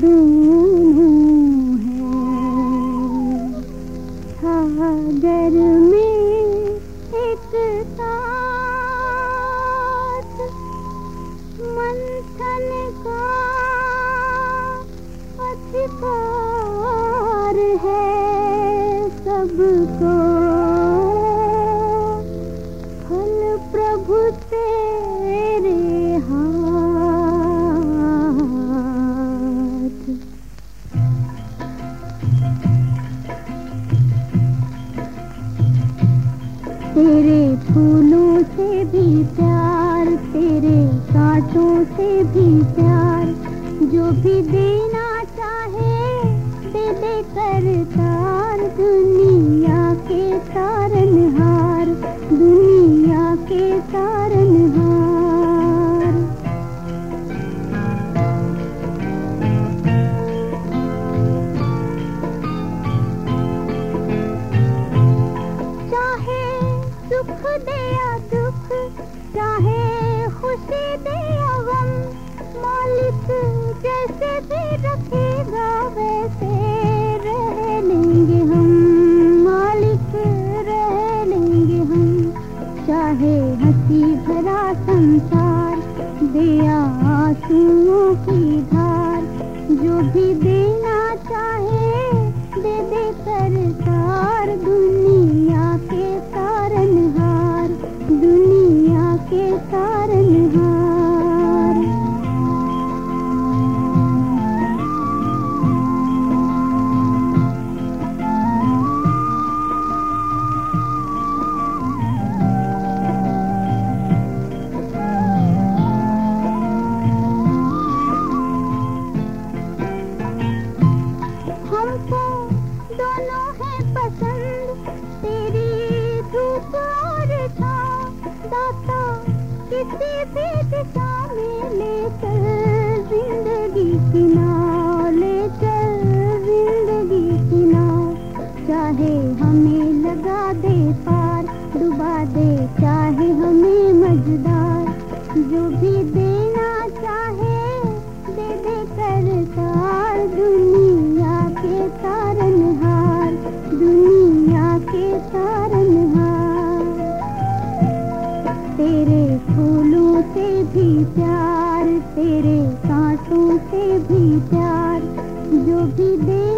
do तेरे फूलों से भी प्यार, तेरे कांटों से भी प्यार। जो भी देना चाहे दे दे कर तार। दुनिया के तारनहार, दुनिया के तारनहार मालिक जैसे भी रखेगा वैसे रह लेंगे हम। मालिक रह हम। चाहे हँसी भरा संसार दे आंसुओं की धार, जो भी देना चाहे, दे दे सरकार दुनिया दोनों है पसंद। तेरी धूप और छाँव दाता, किसी भी दिशा में ले चल। ज़िंदगी की नाव ले चल। ज़िंदगी की नाव चाहे हमें लगा दे पार, डुबा दे, चाहे हमें मजदार जो भी देना भी प्यार तेरे सांसों से भी प्यार जो भी देना